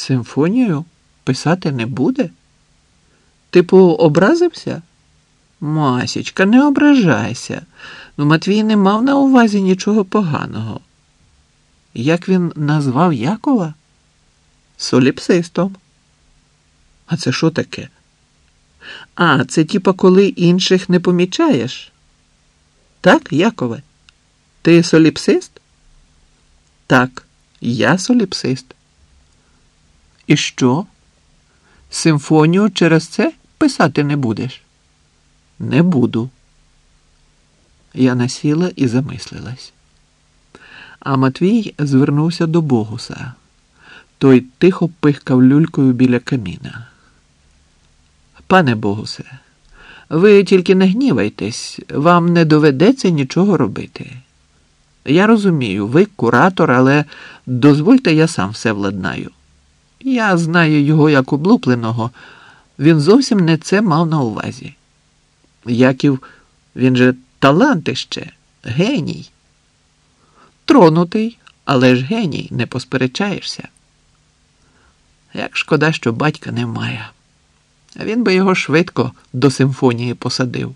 Симфонію писати не буде? Типу, образився? Масічка, не ображайся. Ну, Матвій не мав на увазі нічого поганого. Як він назвав Якова? Соліпсистом. А це що таке? А, це типа коли інших не помічаєш? Так, Якове? Ти соліпсист? Так, я соліпсист. І що? Симфонію через це писати не будеш? Не буду. Я насіла і замислилась. А Матвій звернувся до Богуса. Той тихо пихкав люлькою біля каміна. Пане Богусе, ви тільки не гнівайтесь, вам не доведеться нічого робити. Я розумію, ви куратор, але дозвольте, я сам все владнаю. Я знаю його як облупленого, він зовсім не це мав на увазі. Яків, він же талант іще, геній. Тронутий, але ж геній, не посперечаєшся. Як шкода, що батька немає. А він би його швидко до симфонії посадив.